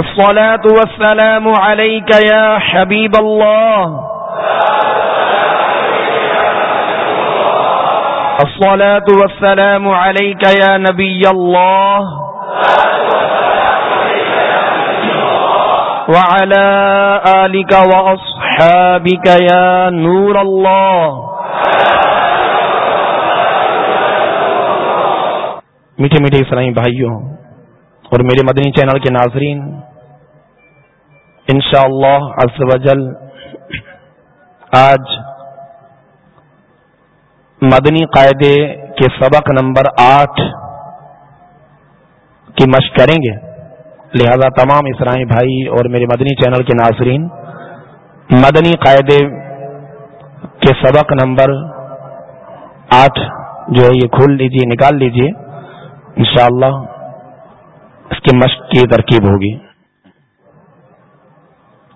الصلاة والسلام عليك يا حبيب الله. الصلاة والسلام عليك يا نبي الله. وعلى آلك وأصحابك يا نور الله. میٹھے میٹھے اسلامی بھائیوں اور میرے مدنی چینل کے ناظرین، انشاءاللہ شاء اللہ آج مدنی قاعدے کے سبق نمبر آٹھ کی مشق کریں گے۔ لہذا تمام اسرائی بھائی اور میرے مدنی چینل کے ناظرین، مدنی قاعدے کے سبق نمبر آٹھ جو ہے یہ کھول لیجیے، نکال لیجیے۔ انشاءاللہ اس کی مشق کی ترکیب ہوگی۔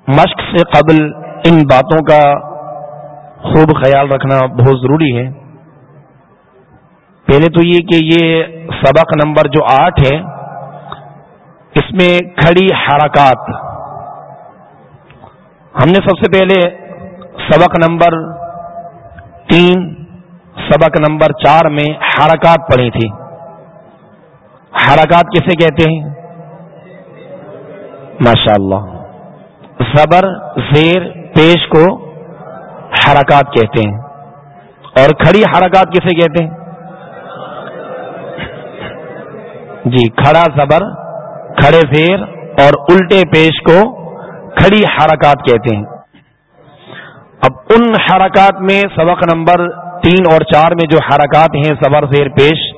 مشق سے قبل ان باتوں کا خوب خیال رکھنا بہت ضروری ہے۔ پہلے تو یہ کہ یہ سبق نمبر جو آٹھ ہے، اس میں کھڑی حرکات۔ ہم نے سب سے پہلے سبق نمبر تین، سبق نمبر چار میں حرکات پڑھی تھی۔ حرکات کسے کہتے ہیں؟ ماشاء اللہ زبر زیر، پیش کو حرکات کہتے ہیں۔ اور کھڑی حرکات کسے کہتے ہیں؟ جی کھڑا زبر کھڑے زیر اور الٹے پیش کو کھڑی حرکات کہتے ہیں۔ اب ان حرکات میں سبق نمبر تین اور چار میں جو حرکات ہیں زبر زیر، پیش،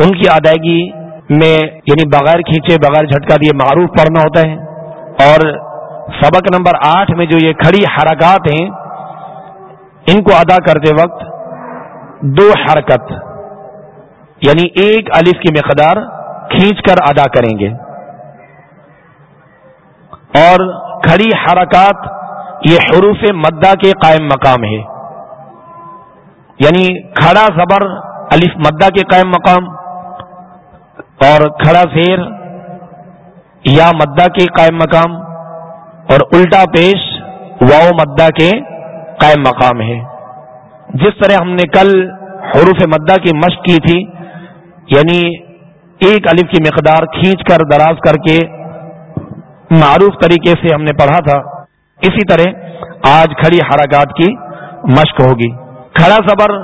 ان کی ادائیگی میں یعنی بغیر کھینچے، بغیر جھٹکا دیے معروف پڑھنا ہوتا ہے۔ اور سبق نمبر آٹھ میں جو یہ کھڑی حرکات ہیں، ان کو ادا کرتے وقت دو حرکت یعنی ایک الف کی مقدار کھینچ کر ادا کریں گے۔ اور کھڑی حرکات یہ حروف مدہ کے قائم مقام ہے۔ یعنی کھڑا زبر الف مدہ کے قائم مقام اور کھڑا زیر یا مدہ کے قائم مقام اور الٹا پیش واؤ مدہ کے قائم مقام ہے۔ جس طرح ہم نے کل حروف مدہ کی مشق کی تھی یعنی ایک الف کی مقدار کھینچ کر، دراز کر کے معروف طریقے سے ہم نے پڑھا تھا، اسی طرح آج کھڑی حرکات کی مشق ہوگی۔ کھڑا زبر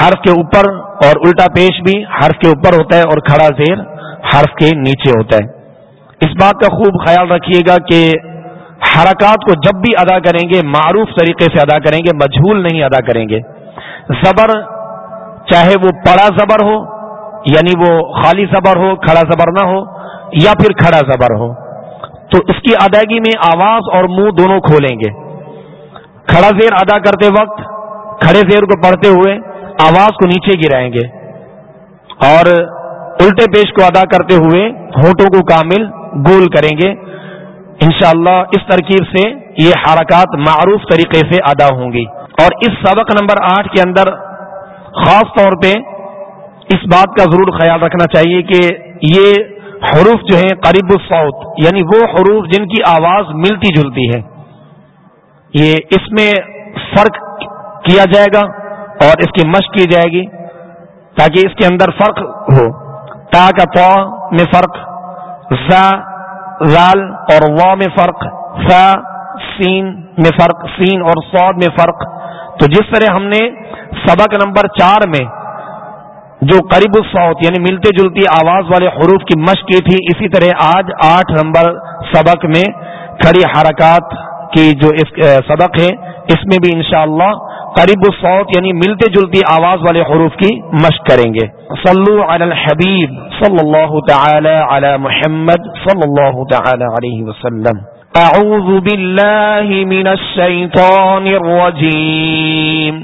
حرف کے اوپر اور الٹا پیش بھی حرف کے اوپر ہوتا ہے اور کھڑا زیر حرف کے نیچے ہوتا ہے۔ اس بات کا خوب خیال رکھیے گا کہ حرکات کو جب بھی ادا کریں گے، معروف طریقے سے ادا کریں گے، مجھول نہیں ادا کریں گے۔ زبر چاہے وہ پڑا زبر ہو یعنی وہ خالی زبر ہو، کھڑا زبر نہ ہو، یا پھر کھڑا زبر ہو، تو اس کی ادائیگی میں آواز اور منہ دونوں کھولیں گے۔ کھڑا زیر ادا کرتے وقت، کھڑے زیر کو پڑھتے ہوئے آواز کو نیچے گرائیں گے۔ اور الٹے پیش کو ادا کرتے ہوئے ہونٹوں کو کامل گول کریں گے۔ انشاءاللہ اس ترکیب سے یہ حرکات معروف طریقے سے ادا ہوں گی۔ اور اس سبق نمبر آٹھ کے اندر خاص طور پہ اس بات کا ضرور خیال رکھنا چاہیے کہ یہ حروف جو ہیں قریب الصوت یعنی وہ حروف جن کی آواز ملتی جلتی ہے۔ یہ اس میں فرق کیا جائے گا؟ اور اس کی مشق کی جائے گی تاکہ اس کے اندر فرق ہو۔ تا کا پا میں فرق، زا زال اور وا میں فرق فا سین میں فرق، سین اور سعود میں فرق۔ تو جس طرح ہم نے سبق نمبر چار میں جو قریب الصوت یعنی ملتے جلتی آواز والے حروف کی مشق کی تھی، اسی طرح آج آٹھ نمبر سبق میں کھڑی حرکات کی جو سبق ہے، اس میں بھی انشاءاللہ قریب الصوت یعنی ملتے جلتی آواز والے حروف کی مشق کریں گے۔ صلو علی الحبیب صلی اللہ تعالی علی محمد صلی اللہ تعالی علیہ وسلم۔ اعوذ باللہ من الشیطان الرجیم۔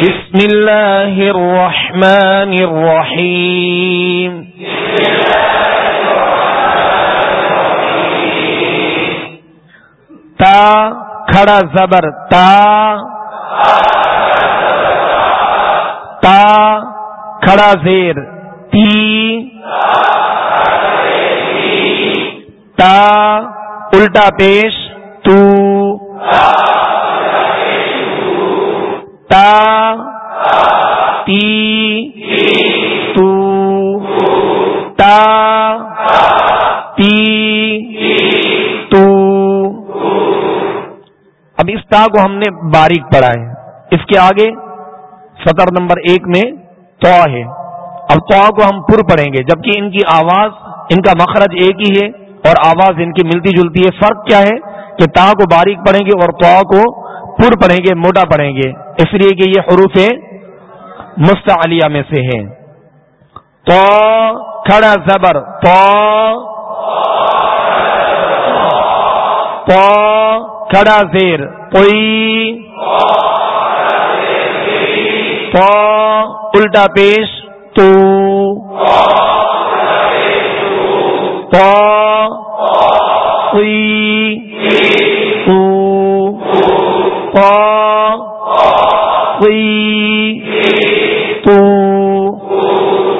بسم اللہ الرحمن الرحیم۔ بسم اللہ تا کھڑا زبر تا تا کھڑا زیر تی تا الٹا پیش تو تا تی تو تا تی اب اس تا کو ہم نے باریک پڑھا ہے۔ اس کے آگے سطر نمبر ایک میں تو ہے۔ اب تو کو ہم پر پڑھیں گے۔ جبکہ ان کی آواز، ان کا مخرج ایک ہی ہے اور آواز ان کی ملتی جلتی ہے۔ فرق کیا ہے کہ تا کو باریک پڑھیں گے اور تو کو پر پڑھیں گے، موٹا پڑھیں گے۔ اس لیے کہ یہ حروف مستعلیہ میں سے ہیں۔ تو کھڑا زبر تو کھڑا زیر پوئی۔ پو الٹا پیش، تو۔ پو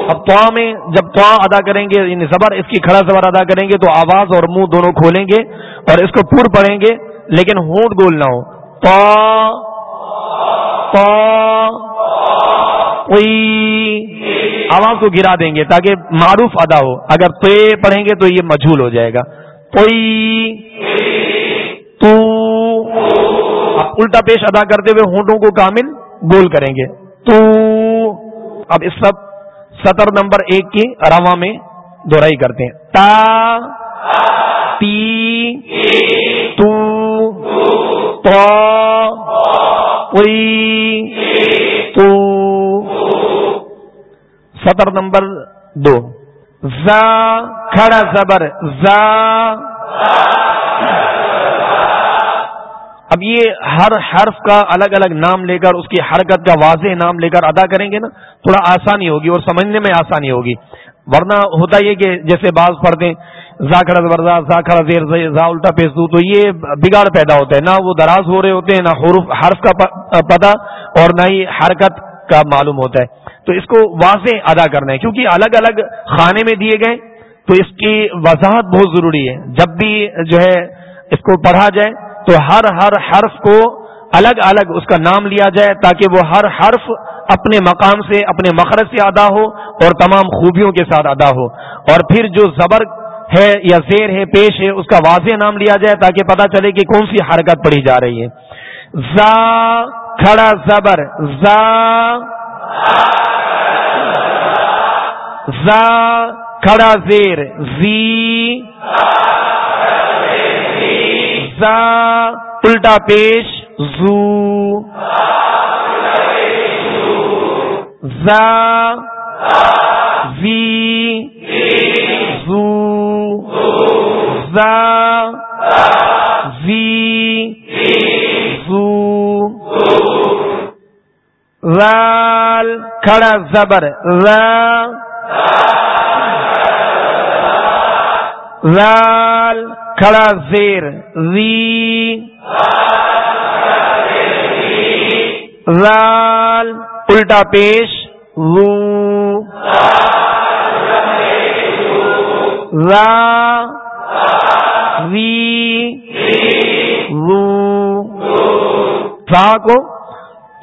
اب تو میں جب تو ادا کریں گے یعنی زبر، اس کی کھڑا زبر ادا کریں گے، تو آواز اور منہ دونوں کھولیں گے اور اس کو پور پڑیں گے۔ لیکن ہونٹ گول نہ ہو۔ آواز کو گرا دیں گے تاکہ معروف ادا ہو۔ اگر پے پڑھیں گے تو یہ مجھول ہو جائے گا۔ تو۔ الٹا پیش ادا کرتے ہوئے ہونٹوں کو کامل گول کریں گے۔ تو۔ اب اس سب سطر نمبر ایک کی روا میں دوہرائی کرتے ہیں۔ تا، تی، تو۔ تو، سطر نمبر دو۔ زا، کھڑا زبر، زا۔ اب یہ ہر حرف کا الگ الگ نام لے کر، اس کی حرکت کا واضح نام لے کر ادا کریں گے نا، تھوڑا آسانی ہوگی اور سمجھنے میں آسانی ہوگی۔ ورنہ ہوتا یہ کہ جیسے بعض پڑھتے زا کھڑا زبرزا زیر زا الٹا پیس دو، تو یہ بگاڑ پیدا ہوتا ہے۔ نہ وہ دراز ہو رہے ہوتے ہیں، نہ حروف، حرف کا پتہ اور نہ ہی حرکت کا معلوم ہوتا ہے۔ تو اس کو واضح ادا کرنا ہے۔ کیونکہ الگ الگ خانے میں دیے گئے، تو اس کی وضاحت بہت ضروری ہے۔ جب بھی جو ہے اس کو پڑھا جائے، تو ہر ہر حرف کو الگ الگ اس کا نام لیا جائے تاکہ وہ ہر حرف اپنے مقام سے، اپنے مخرج سے ادا ہو اور تمام خوبیوں کے ساتھ ادا ہو۔ اور پھر جو زبر ہے یا زیر ہے، پیش ہے، اس کا واضح نام لیا جائے تاکہ پتا چلے کہ کون سی حرکت پڑھی جا رہی ہے۔ زا، کھڑا زبر۔ زا زا، کھڑا زیر۔ زی، زا، الٹا پیش۔ زو زا زی زو زا زی زو رال کھڑا زبر رال کھڑا زیر ری رال الٹا پیش رو را کو،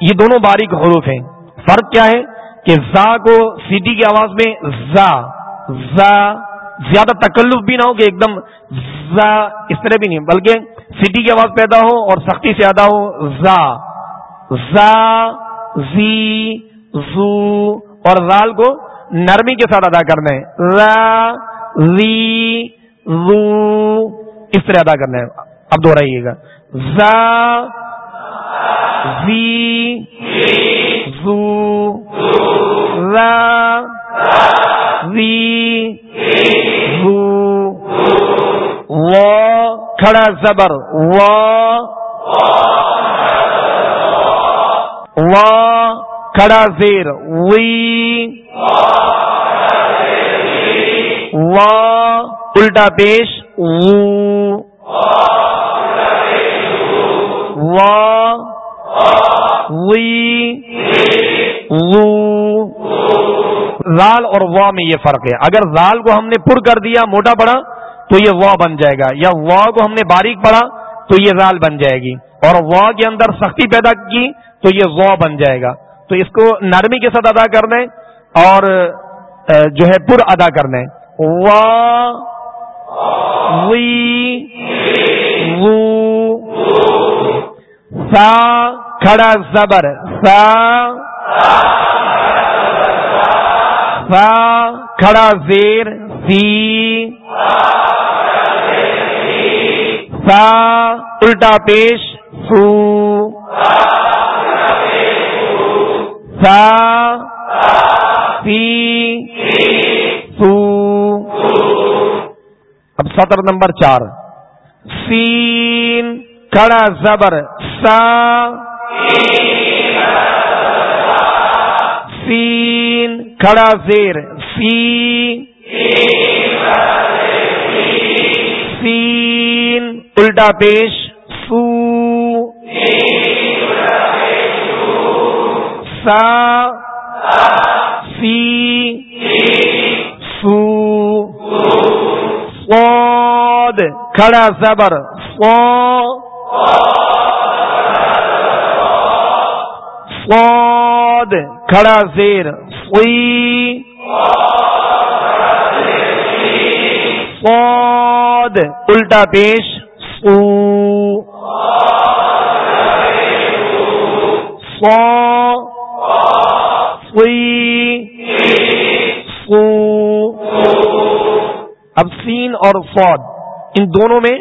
یہ دونوں باریک حروف ہیں۔ فرق کیا ہے؟ کہ زا کو سیٹی کی آواز میں زا زا زیادہ تکلف بھی نہ ہو کہ ایک دم زا اس طرح بھی نہیں، بلکہ سیٹی کی آواز پیدا ہو اور سختی سے ادا ہو، زا۔ زا، زی، زو۔ اور رال کو نرمی کے ساتھ ادا کرنا ہے۔ را ری رو اس طرح ادا کرنا ہے۔ اب دوہرائیے گا۔ زا، زی، زو۔ را زی، زو۔ و۔ کھڑا زبر و و کھڑا زیر وی و الٹا پیش زال اور وا میں یہ فرق ہے اگر زال کو ہم نے پر کر دیا، موٹا پڑا تو یہ وا بن جائے گا، یا وا کو ہم نے باریک پڑا تو یہ زال بن جائے گی، اور وا کے اندر سختی پیدا کی تو یہ وا بن جائے گا۔ تو اس کو نرمی کے ساتھ ادا کر دیں اور جو ہے پر ادا کر دیں وا، وی سا، کھڑا زبر، سا سا، کھڑا زیر سی۔ سا، الٹا پیش، سو۔ سا، سی، سو۔ اب سطر نمبر چار۔ سین، کھڑا زبر، سا۔ سین، کھڑا زیر، سی۔ سین الٹا پیش سو۔ سا سی سو۔ کھڑا زبر فود کھڑا زیر فوئی فود الٹا پیش سو۔ اب سین اور فود ان دونوں میں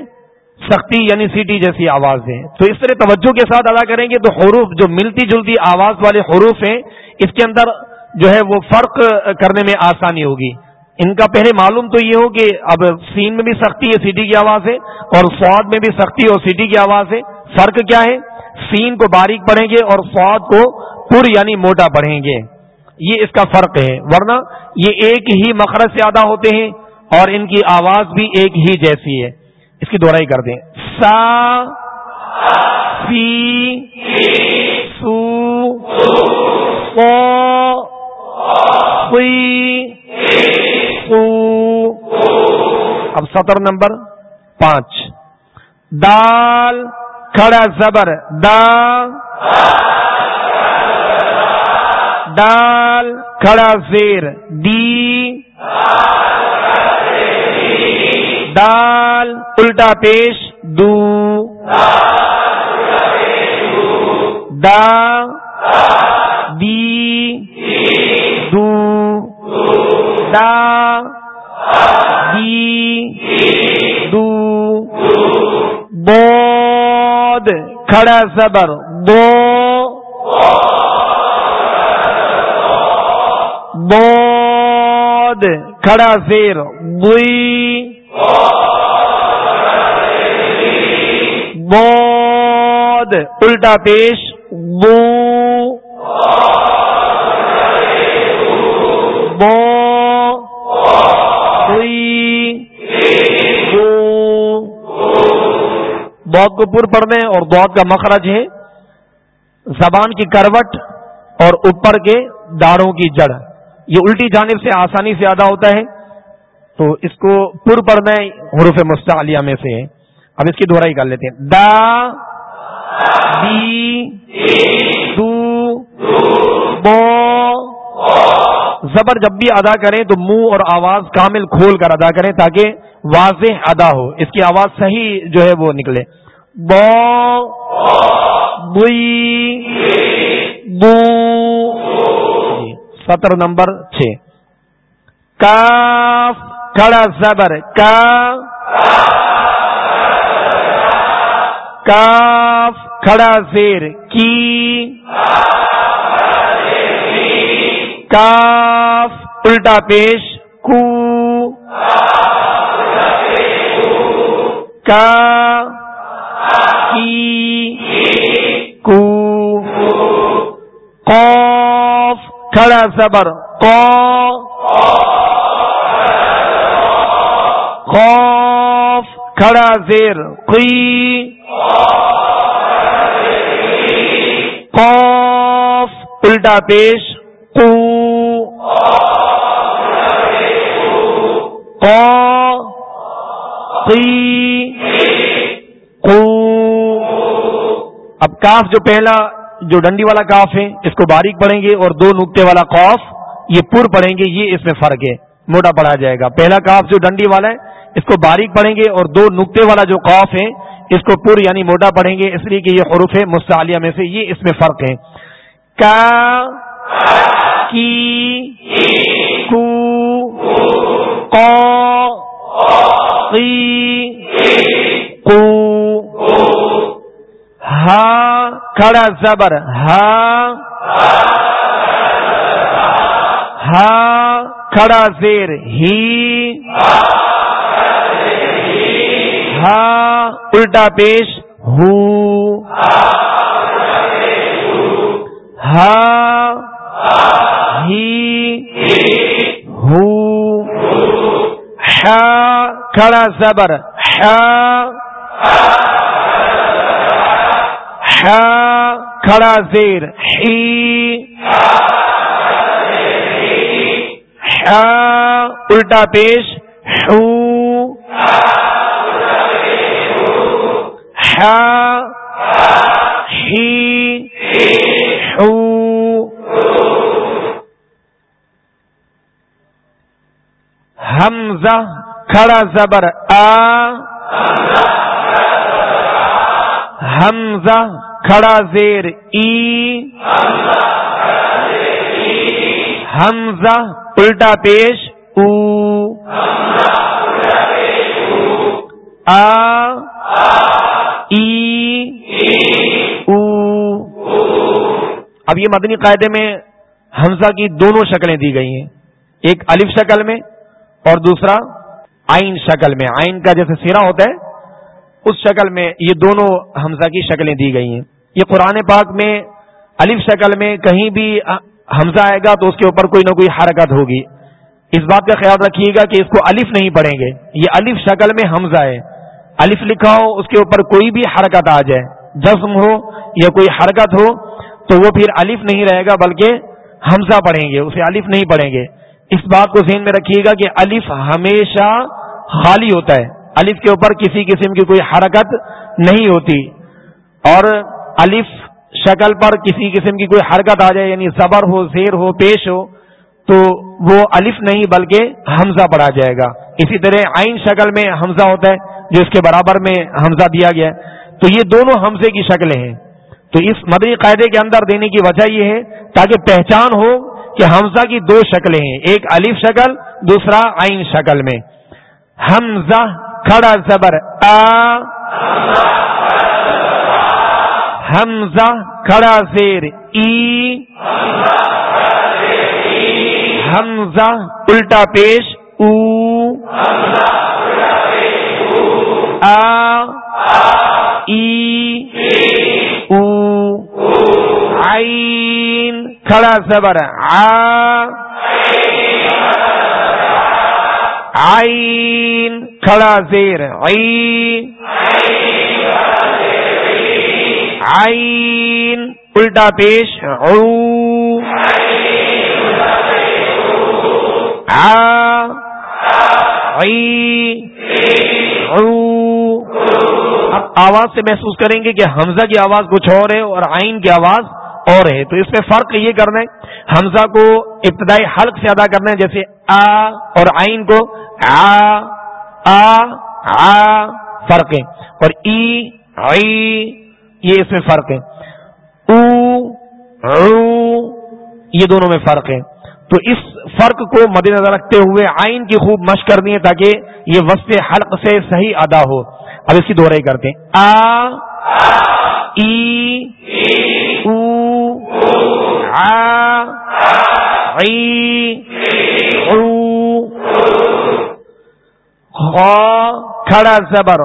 سختی یعنی سیٹی جیسی آواز ہے۔ تو اس طرح توجہ کے ساتھ ادا کریں گے تو حروف جو ملتی جلتی آواز والے حروف ہیں، اس کے اندر جو ہے وہ فرق کرنے میں آسانی ہوگی۔ ان کا پہلے معلوم تو یہ ہو کہ اب سین میں بھی سختی ہے سیٹی کی آواز ہے اور فواد میں بھی سختی اور سیٹی کی آواز ہے فرق کیا ہے؟ سین کو باریک پڑھیں گے اور فواد کو پر یعنی موٹا پڑھیں گے۔ یہ اس کا فرق ہے۔ ورنہ یہ ایک ہی مخرج سے ادا ہوتے ہیں اور ان کی آواز بھی ایک ہی جیسی ہے۔ اس کی دوہرائی کر دیں۔ سا سو اب سطر نمبر پانچ۔ دال، کھڑا زبر دا ڈال کھڑا زیر، دی۔ دال، الٹا پیش، دو۔ دا۔ دی۔ دو۔ دا، دی، دو بود کھڑا زبر، بو بود کھڑا زیر، بوئی بود الٹا پیش بو بو بہت کو پر پڑھنے اور بہت کا مخرج ہے۔ زبان کی کروٹ اور اوپر کے داڑوں کی جڑ۔ یہ الٹی جانب سے آسانی سے ادا ہوتا ہے۔ تو اس کو پر پڑھنا حروف مستعلیہ میں سے۔ اب اس کی دوہرائی کر لیتے ہیں۔ دا دو بو زبر جب بھی ادا کریں تو منہ اور آواز کامل کھول کر ادا کریں تاکہ واضح ادا ہو۔ اس کی آواز صحیح جو ہے وہ نکلے۔ بوئی بو سطر نمبر چھ. کاف کھڑا زبر، کا. کاف کھڑا زیر، کی. کاف، الٹا پیش، کو. کا. کی کو قوف کھڑا زبر قوف کھڑا زیر قی قوف الٹا پیش قو قی قو اب کاف جو پہلا جو ڈنڈی والا کاف ہے، اس کو باریک پڑھیں گے اور دو نقطے والا قوف، یہ پور پڑھیں گے، یہ اس میں فرق ہے، موٹا پڑھا جائے گا۔ پہلا کاف جو ڈنڈی والا ہے، اس کو باریک پڑھیں گے اور دو نقطے والا جو قوف ہے، اس کو پور یعنی موٹا پڑھیں گے، اس لیے کہ یہ حروف ہے مستعلیہ میں سے، یہ اس میں فرق ہے۔ کا، کی، کو ہا کھڑا زبر، ہا ہا، کھڑا زیر، ہی، ہا، الٹا پیش، ہو، ہا، ہی، ہو کھڑا زبر کھڑا زیر ہی۔ الٹا پیش ہی حمزہ کھڑا زبر آ۔ حمزہ کھڑا زیر ای۔ حمزہ الٹا پیش او۔ آ۔ او۔ اب یہ مدنی قاعدے میں حمزہ کی دونوں شکلیں دی گئی ہیں۔ ایک الف شکل میں اور دوسرا آئین شکل میں۔ آئین کا جیسے سیرا ہوتا ہے، اس شکل میں یہ دونوں حمزہ کی شکلیں دی گئی ہیں۔ یہ قرآن پاک میں الف شکل میں کہیں بھی حمزہ آئے گا تو اس کے اوپر کوئی نہ کوئی حرکت ہوگی۔ اس بات کا خیال رکھیے گا کہ اس کو الف نہیں پڑھیں گے۔ یہ الف شکل میں حمزہ ہے۔ الف لکھا ہو اس کے اوپر کوئی بھی حرکت آ جائے۔ جسم ہو یا کوئی حرکت ہو تو وہ پھر الف نہیں رہے گا، بلکہ حمزہ پڑھیں گے، اسے الف نہیں پڑھیں گے۔ اس بات کو ذہن میں رکھیے گا کہ الف ہمیشہ خالی ہوتا ہے۔ الف کے اوپر کسی قسم کی کوئی حرکت نہیں ہوتی۔ اور الف، شکل پر کسی قسم کی کوئی حرکت آ جائے یعنی زبر ہو، زیر ہو، پیش ہو، تو وہ الف نہیں بلکہ حمزہ پڑھا جائے گا۔ اسی طرح آئین شکل میں حمزہ ہوتا ہے، جو اس کے برابر میں حمزہ دیا گیا ہے۔ تو یہ دونوں حمزے کی شکلیں ہیں۔ تو اس مدنی قاعدے کے اندر دینے کی وجہ یہ ہے، تاکہ پہچان ہو کہ حمزہ کی دو شکلیں ہیں۔ ایک الف شکل، دوسرا آئین شکل میں۔ حمزہ، کھڑا زبر، آ۔ حمزہ کھڑا زیر ای۔ حمزہ، الٹا پیش، او۔ آ۔ ای۔ او۔ عین۔ کھڑا زبر آ۔ عین۔ کھڑا زیر عین۔ الٹا پیش آواز سے محسوس کریں گے کہ حمزہ کی آواز کچھ اور ہے اور آئین کی آواز اور ہے تو اس میں فرق یہ کرنا ہے، حمزہ کو ابتدائی حلق سے ادا کرنا ہے، جیسے آ اور آئین کو آ آ فرق ہے۔ اور ای یہ اس میں فرق ہے۔ او یہ دونوں میں فرق ہے۔ تو اس فرق کو مد نظر رکھتے ہوئے آئین کی خوب مشق کرنی ہے تاکہ یہ وسط حلق سے صحیح ادا ہو۔ اب اس کی دوہرائی کرتے ہیں۔ آ، ای کھڑا زبر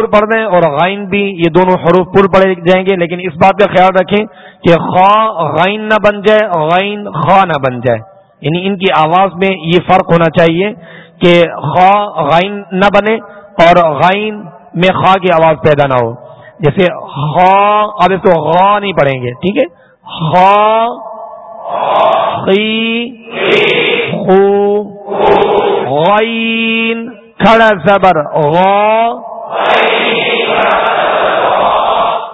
پر پڑھ دیں اور غائن بھی یہ دونوں حروف پر پڑے جائیں گے، لیکن اس بات کا خیال رکھیں کہ خا غائن نہ بن جائے، غائن خا نہ بن جائے۔ یعنی ان کی آواز میں یہ فرق ہونا چاہیے کہ خا غائن نہ بنے اور غائن میں خا کی آواز پیدا نہ ہو۔ جیسے خا، اب اس کو غا نہیں پڑھیں گے، ٹھیک ہے؟ خا خو، غائن، کھڑا زبر، غا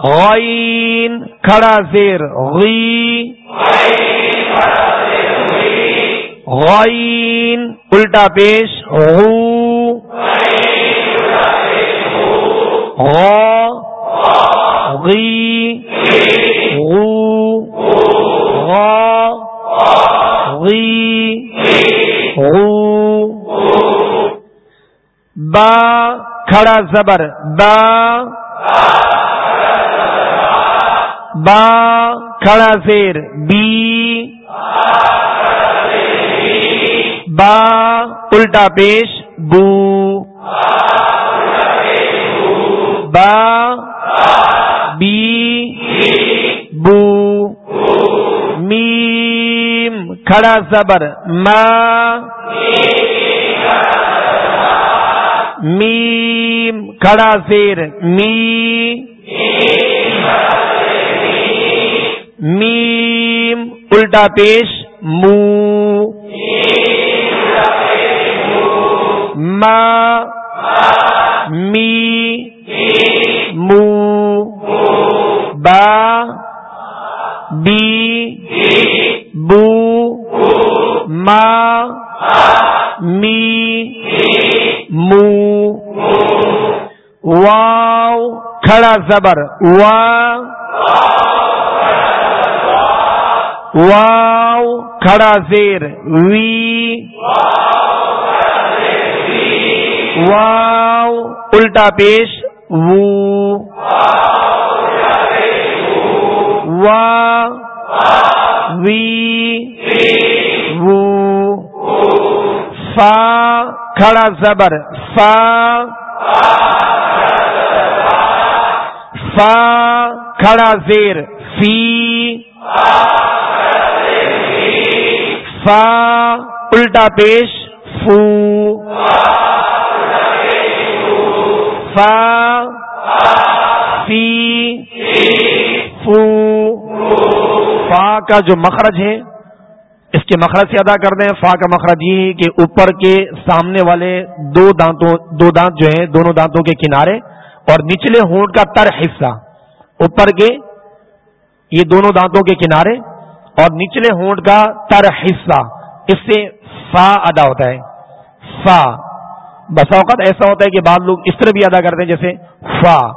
غائن کھڑا زیر غی۔ غائن الٹا پیش غو۔ غی غو۔ غی، غو۔ با، کھڑا زبر، با۔ با کھڑا زیر بی با الٹا پیش، بو با بی بو میم کھڑا زبر ما میم کھڑا زیر می میم الٹا پیش مو ما می مو با بی بو ما می مو واو کھڑا زبر وا واو کھڑا زیر وی واو الٹا پیش وو وا وی وو فا کھڑا زبر فا فا کھڑا زیر فی فا، الٹا پیش، فو۔ فا، فی، فو۔ فا کا جو مخرج ہے، اس کے مخرج سے ادا کر دیں۔ فا کا مخرج یہ ہے کہ اوپر کے سامنے والے دو دانتوں، دو دانت جو ہیں، دونوں دانتوں کے کنارے اور نچلے ہونٹ کا تر حصہ۔ اوپر کے یہ دونوں دانتوں کے کنارے اور نچلے ہونٹ کا تر حصہ، اس سے فا ادا ہوتا ہے۔ فا بس اوقات ایسا ہوتا ہے کہ بعض لوگ اس طرح بھی ادا کرتے ہیں، جیسے فا۔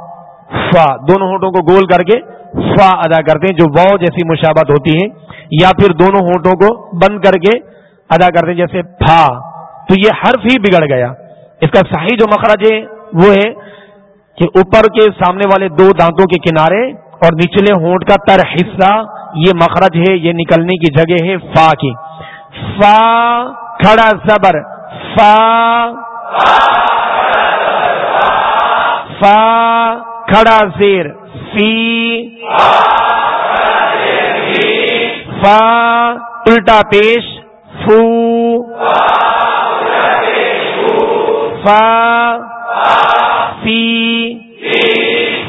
فا۔ دونوں ہونٹوں کو گول کر کے فا ادا کرتے ہیں، جو واؤ جیسی مشابت ہوتی ہے یا پھر دونوں ہونٹوں کو بند کر کے ادا کرتے ہیں، جیسے فا تو یہ حرف ہی بگڑ گیا۔ اس کا صحیح جو مخرج ہے، وہ ہے کہ اوپر کے سامنے والے دو دانتوں کے کنارے اور نچلے ہونٹ کا تر حصہ یہ مخرج ہے، یہ نکلنے کی جگہ ہے فا کی۔ فا، کھڑا زبر۔ فا فا، کھڑا زیر۔ سی فا، الٹا پیش۔ فو، فا سی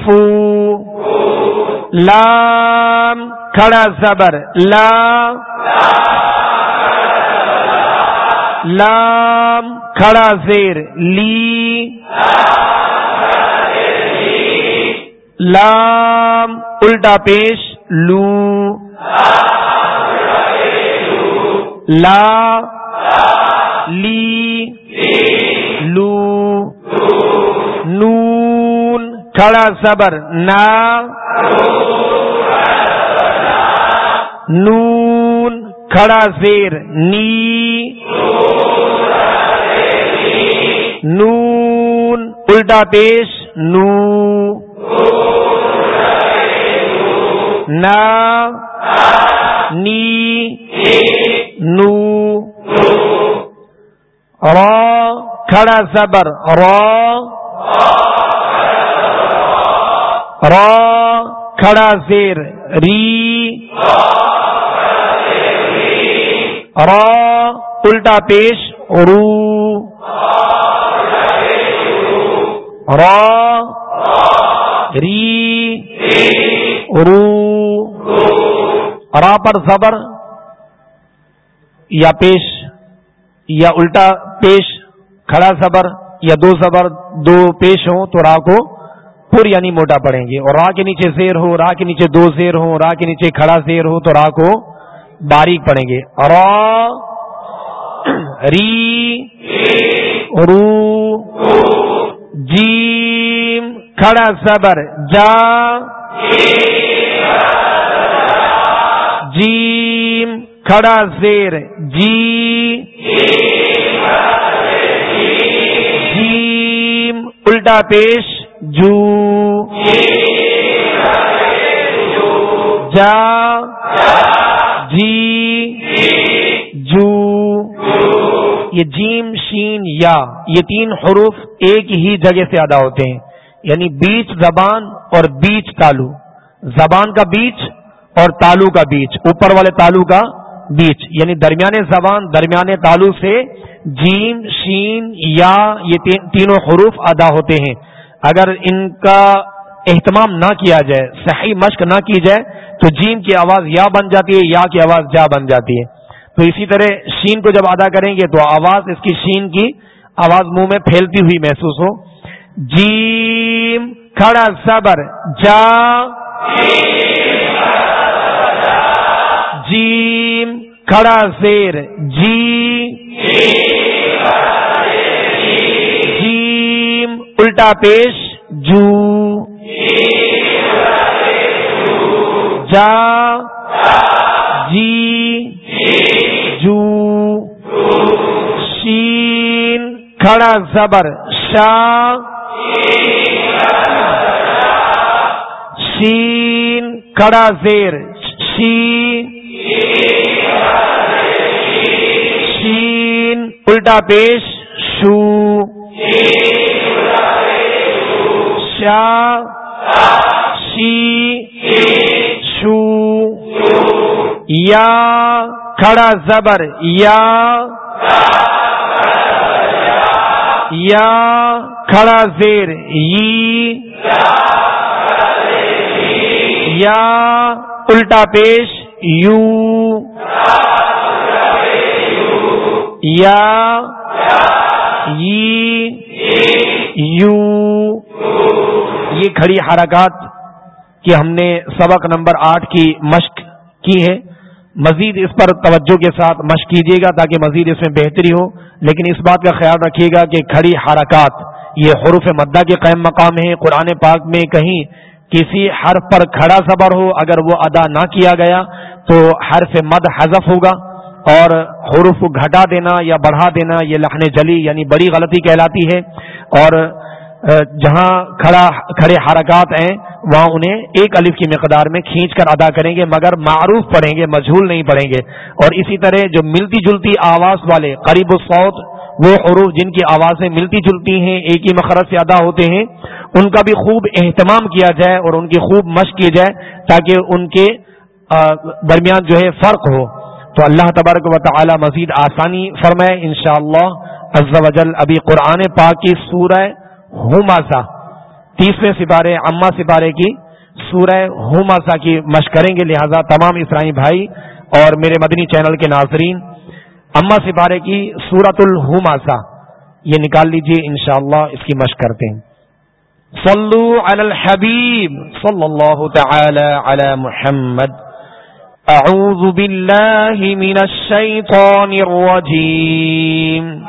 فو۔ لام کھڑا زبر، لا۔ لام، کھڑا زیر، لی۔ لام، الٹا پیش، لو۔ لا۔ لی۔ لو۔ نون، کھڑا صبر نا۔ نون کھڑا زیر نی نون الٹا پیش نو نا نی نو را کھڑا زبر را را کھڑا زیر ری را، الٹا پیش، رو۔ را، ری، رو۔ را پر زبر یا پیش یا الٹا پیش، کھڑا زبر یا دو زبر، دو پیش ہوں تو را کو پور یعنی موٹا پڑیں گے اور را کے نیچے زیر ہو، را کے نیچے دو زیر ہو، را کے نیچے کھڑا زیر ہو تو را کو باریک پڑیں گے۔ را، ری، رو، جیم، کھڑا زبر جا، جیم، کھڑا زیر جی جیم، الٹا پیش، جو، جا جی جو یہ جیم شین یا یہ تین حروف ایک ہی جگہ سے ادا ہوتے ہیں۔ یعنی بیچ زبان اور بیچ تالو۔ زبان کا بیچ اور تالو کا بیچ۔ اوپر والے تالو کا بیچ۔ یعنی درمیان زبان، درمیان تالو سے جیم، شین یا یہ تینوں حروف ادا ہوتے ہیں۔ اگر ان کا اہتمام نہ کیا جائے، صحیح مشق نہ کی جائے تو جیم کی آواز یا بن جاتی ہے، یا کی آواز جا بن جاتی ہے۔ تو اسی طرح شین کو جب ادا کریں گے تو آواز اس کی شین کی آواز منہ میں پھیلتی ہوئی محسوس ہو۔ جیم، کھڑا صبر، جا۔ جیم، کھڑا زیر جی۔ جیم، الٹا پیش، جو۔ جا جی جو شین کھڑا زبر شاہ شین کڑا زیر شی شین الٹا پیش شو شا شی شو، یا کھڑا زبر، یا یا کھڑا زیر یا الٹا پیش، یو یا یو یہ کھڑی حرکات کی ہم نے سبق نمبر آٹھ کی مشق کی ہے۔ مزید اس پر توجہ کے ساتھ مشق کیجیے گا تاکہ مزید اس میں بہتری ہو۔ لیکن اس بات کا خیال رکھیے گا کہ کھڑی حرکات، یہ حروف مدہ کے قائم مقام ہیں۔ قرآن پاک میں کہیں کسی حرف پر کھڑا صبر ہو، اگر وہ ادا نہ کیا گیا تو حرف مد حذف ہوگا اور حروف گھٹا دینا یا بڑھا دینا، یہ لہن جلی یعنی بڑی غلطی کہلاتی ہے۔ اور جہاں کھڑا، کھڑے حرکات ہیں، وہاں انہیں ایک الف کی مقدار میں کھینچ کر ادا کریں گے، مگر معروف پڑھیں گے، مجھول نہیں پڑھیں گے۔ اور اسی طرح جو ملتی جلتی آواز والے، قریب الصوت، وہ حروف جن کی آوازیں ملتی جلتی ہیں، ایک ہی مخرج سے ادا ہوتے ہیں، ان کا بھی خوب اہتمام کیا جائے اور ان کی خوب مشق کی جائے تاکہ ان کے درمیان جو ہے فرق ہو۔ تو اللہ تبارک و تعالی مزید آسانی فرمائے، انشاءاللہ شاء اللہ ابھی قرآن پاک کی سورہ ہوماسا تیسرے سپارے اما سپارے کی، سورہ ہوماسا کی مشق کریں گے، لہذا تمام اسرائی بھائی اور میرے مدنی چینل کے ناظرین اما سپارے کی سورت الحماسا یہ نکال لیجیے، انشاءاللہ اس کی مشق کرتے ہیں۔ صلو علی الحبیب صلی اللہ تعالی علی محمد۔ اعوذ باللہ من الشیطان الرجیم۔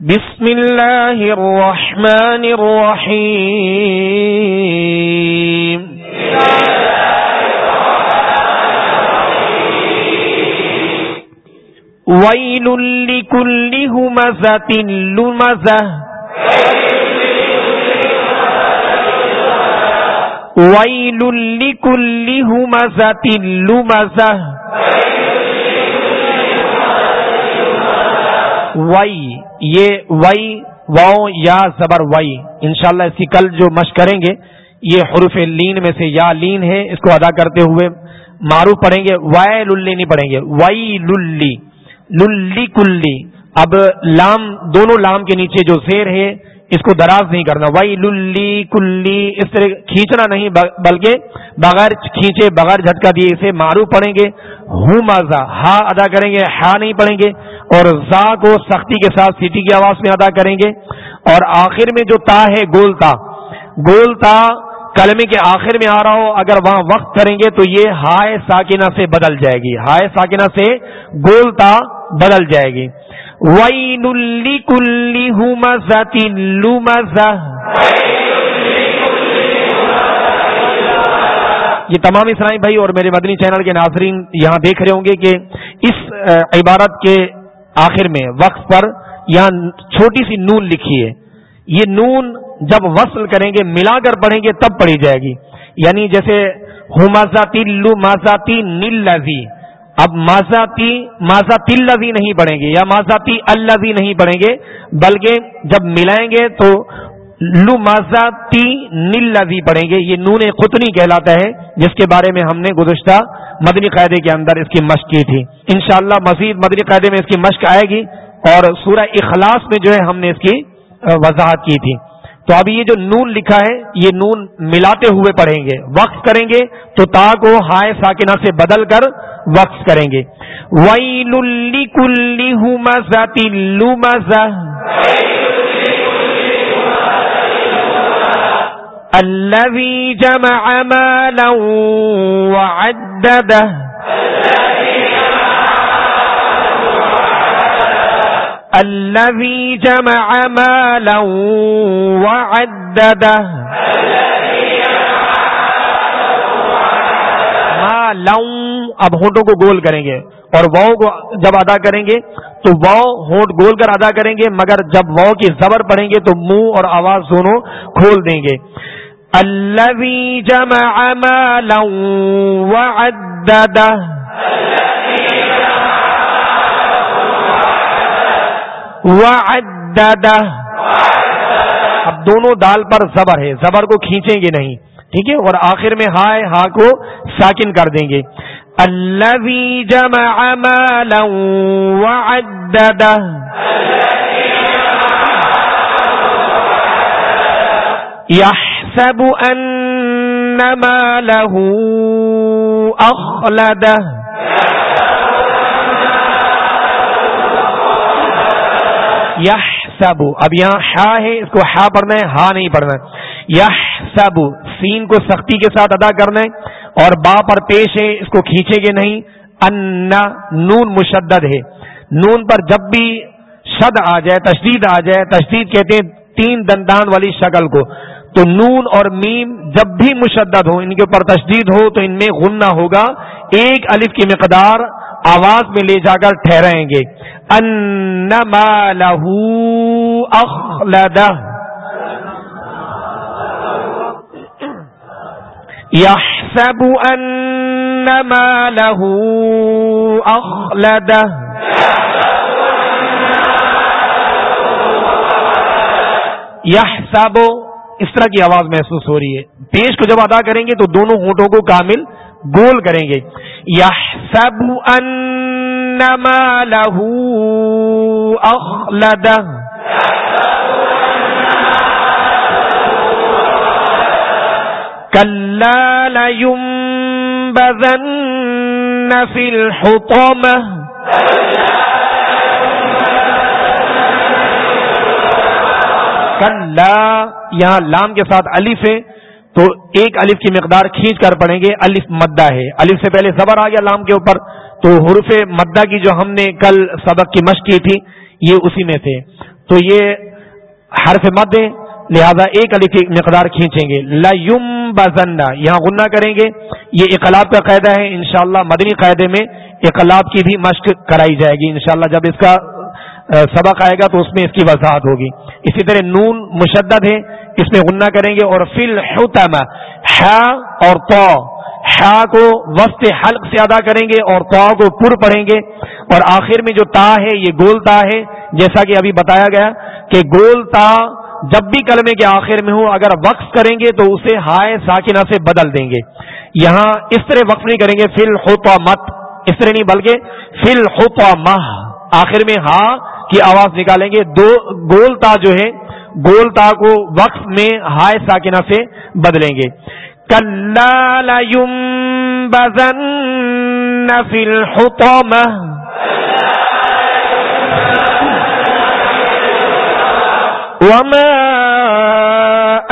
بسم اللہ الرحمن الرحیم ويل لكل همزة لمزة ويل لكل همزة لمزة وئی یہ وئی واؤ یا زبر وئی انشاءاللہ اس کی کل جو مشق کریں گے، یہ حروف لین میں سے یا لین ہے، اس کو ادا کرتے ہوئے معروف پڑھیں گے وائے للی نہیں پڑھیں گے وئی للی للی کلی۔ اب لام، دونوں لام کے نیچے جو زیر ہے اس کو دراز نہیں کرنا۔ وائی للی کلی اس طرح کھینچنا نہیں بلکہ بغیر کھینچے، بغیر جھٹکا دیے اسے مارو پڑھیں گے۔ ہوں مازا ہا ادا کریں گے، ہا نہیں پڑھیں گے۔ اور زا کو سختی کے ساتھ سیٹی کی آواز میں ادا کریں گے۔ اور آخر میں جو تا ہے، گول تا۔ گول تا کلمے کے آخر میں آ رہا ہو، اگر وہاں وقت کریں گے تو یہ ہائے ساکنہ سے بدل جائے گی۔ ہائے ساکنہ سے گول تا بدل جائے گی۔ وئی نلی کلی یہ تمام اسرائی بھائی اور میرے مدنی چینل کے ناظرین یہاں دیکھ رہے ہوں گے کہ اس عبارت کے آخر میں وقت پر یہاں چھوٹی سی نون لکھی ہے۔ یہ نون جب وصل کریں گے، ملا کر پڑھیں گے، تب پڑھی جائے گی۔ یعنی جیسے ہومازاتی لو مازاتی نیل لذی اب مازاتی مازا تلزی نہیں پڑھیں گے یا مازاتی الزی نہیں پڑھیں گے، بلکہ جب ملائیں گے تو لو مازاتی نیل لذی پڑھیں گے۔ یہ نون قطنی کہلاتا ہے، جس کے بارے میں ہم نے گزشتہ مدنی قاعدے کے اندر اس کی مشق کی تھی۔ انشاءاللہ مزید مدنی قاعدے میں اس کی مشق آئے گی اور سورہ اخلاص میں جو ہے، ہم نے اس کی وضاحت کی تھی۔ تو ابھی یہ جو نون لکھا ہے، یہ نون ملاتے ہوئے پڑھیں گے۔ وقف کریں گے تو تا کو ہائے ساکنہ سے بدل کر وقف کریں گے۔ وئی للی کلی مزاتی مزا جمع مالا وعدده الذي جمع مالا وعدده. اب ہونٹوں کو گول کریں گے اور واؤ کو جب ادا کریں گے تو واؤ ہونٹ گول کر ادا کریں گے، مگر جب واؤ کی زبر پڑیں گے تو منہ اور آواز دونوں کھول دیں گے۔ الذي جمع مالا وعدده. وعددہ۔ اب دونوں دال پر زبر ہے، زبر کو کھینچیں گے نہیں، ٹھیک ہے؟ اور آخر میں ہائے ہا کو ساکن کر دیں گے۔ الذي جمع مالا وعددہ۔ يحسب أن ماله أخلده یح اب یہاں ہا ہے، اس کو ہا پڑھنا ہے، ہا نہیں پڑھنا یح سب سین کو سختی کے ساتھ ادا کرنا ہے اور با پر پیش ہے، اس کو کھینچے گے نہیں. ان نون مشدد ہے. نون پر جب بھی شد آ جائے، تشدید آ جائے، تشدید کہتے ہیں تین دندان والی شکل کو. تو نون اور میم جب بھی مشدد ہو ان کے اوپر تشدید ہو، تو ان میں غنہ ہوگا. ایک الف کی مقدار آواز میں لے جا کر ٹھہرائیں گے۔ انما له اخلده يحسب انما له اخلده يحسب، اس طرح کی آواز محسوس ہو رہی ہے۔ پیش کو جب ادا کریں گے تو دونوں ہونٹوں کو کامل گول کریں گے۔ يحسب ان انما له اخلده كلا لينبذن في الحطمة۔ کلا یہاں لام کے ساتھ الف ہے ایک الف کی مقدار کھینچ کر پڑھیں گے، الف مدہ ہے۔ الف سے پہلے صبر آ گیا لام کے اوپر، تو حروف مدہ کی جو ہم نے کل سبق کی مشق کی تھی، یہ اسی میں تھے۔ تو یہ حرف مد ہے، لہذا ایک علی کی مقدار کھینچیں گے۔ لم بزندہ یہاں غنہ کریں گے۔ یہ اقلاب کا قاعدہ ہے، انشاءاللہ مدنی قاعدے میں اقلاب کی بھی مشق کرائی جائے گی، انشاءاللہ جب اس کا سبق آئے گا تو اس میں اس کی وضاحت ہوگی۔ اسی طرح نون مشدد ہے، اس میں غنہ کریں گے اور فل حتم اور تو کو وسط حلق سے ادا کریں گے اور تو کو پر پڑھیں گے۔ اور آخر میں جو تا ہے، یہ گول تا ہے۔ جیسا کہ ابھی بتایا گیا کہ گول تا جب بھی کلمے کے آخر میں ہوں اگر وقف کریں گے تو اسے ہائے ساکنہ سے بدل دیں گے۔ یہاں اس طرح وقف نہیں کریں گے فل ہو مت اس طرح نہیں، بلکہ فل ہو ماہ آخر میں ہاں کی آواز نکالیں گے۔ دو گول تا جو ہے، گول تا کو وقف میں ہائے ساکنہ سے بدلیں گے۔ وما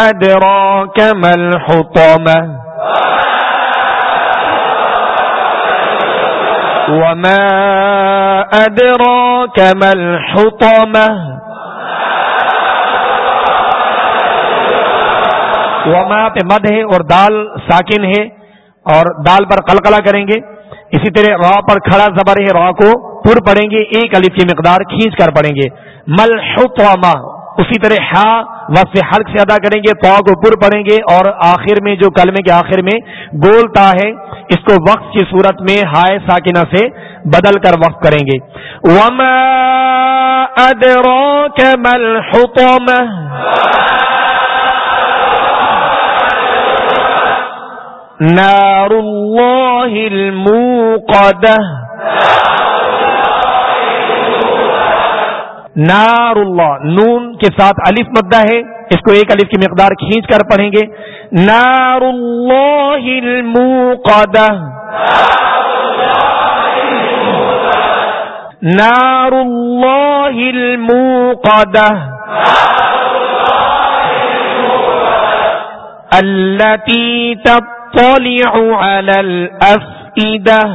أدراك ما الحطمة وما أدراك ما الحطمة وما پہ مد ہے اور دال ساکن ہے اور دال پر قلقلہ کریں گے۔ اسی طرح را پر کھڑا زبر ہے، را کو پر پڑیں گے، ایک الف کی مقدار کھینچ کر پڑیں گے۔ مل اسی طرح ہا وقف حلق سے ادا کریں گے تو کو پر پڑیں گے اور آخر میں، جو کلمے کے آخر میں گول تا ہے، اس کو وقت کی صورت میں ہائے ساکنہ سے بدل کر وقف کریں گے۔ وما نار نار اللہ نون کے ساتھ الف مدہ ہے، اس کو ایک الف کی مقدار کھینچ کر پڑھیں گے۔ نار اللہ الموقدہ۔ نار اللہ الموقدہ۔ التي تطلع على الأفئدة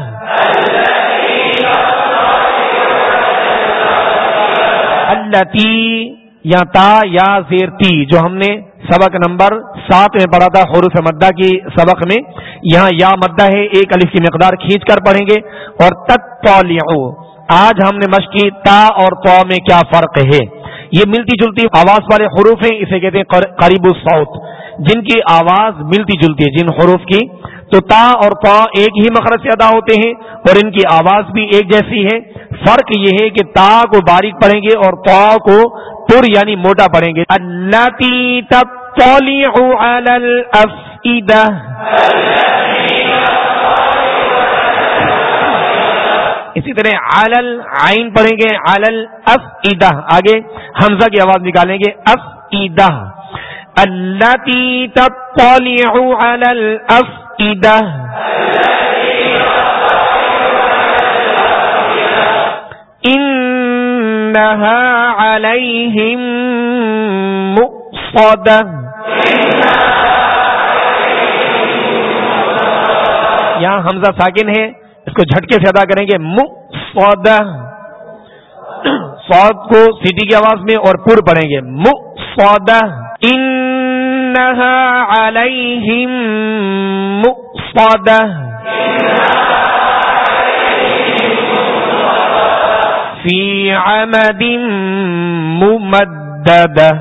التی، یا تا، یا زیر تی، جو ہم نے سبق نمبر سات میں پڑھا تھا، حروف مدہ کی سبق میں۔ یہاں یا مدہ ہے، ایک الف کی مقدار کھینچ کر پڑھیں گے۔ اور تت آج ہم نے مشقی تا اور تو میں کیا فرق ہے؟ یہ ملتی جلتی آواز والے حروف ہیں، اسے کہتے ہیں قریب السعود جن کی آواز ملتی جلتی ہے، جن حروف کی تو تا اور پا ایک ہی مخرج سے ادا ہوتے ہیں اور ان کی آواز بھی ایک جیسی ہے۔ فرق یہ ہے کہ تا کو باریک پڑھیں گے اور پا کو پر یعنی موٹا پڑھیں گے۔ اسی طرح علل عین پڑھیں گے علل اف آگے حمزہ کی آواز نکالیں گے اف عیدہ التي تطلع على الأفئدة إنها عليهم مؤصدة یہاں حمزہ ساکن ہے اس کو جھٹکے سے ادا کریں گے۔ مؤصدہ سعود کو سیٹی کی آواز میں اور پور پڑھیں گے۔ مقصدہ۔ مؤصدہ إنها عليهم مؤصدة في عمد ممددة.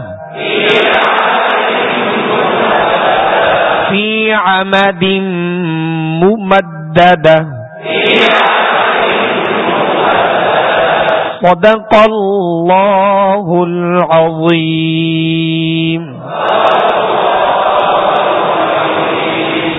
في عمد ممددة. صدق الله العظيم.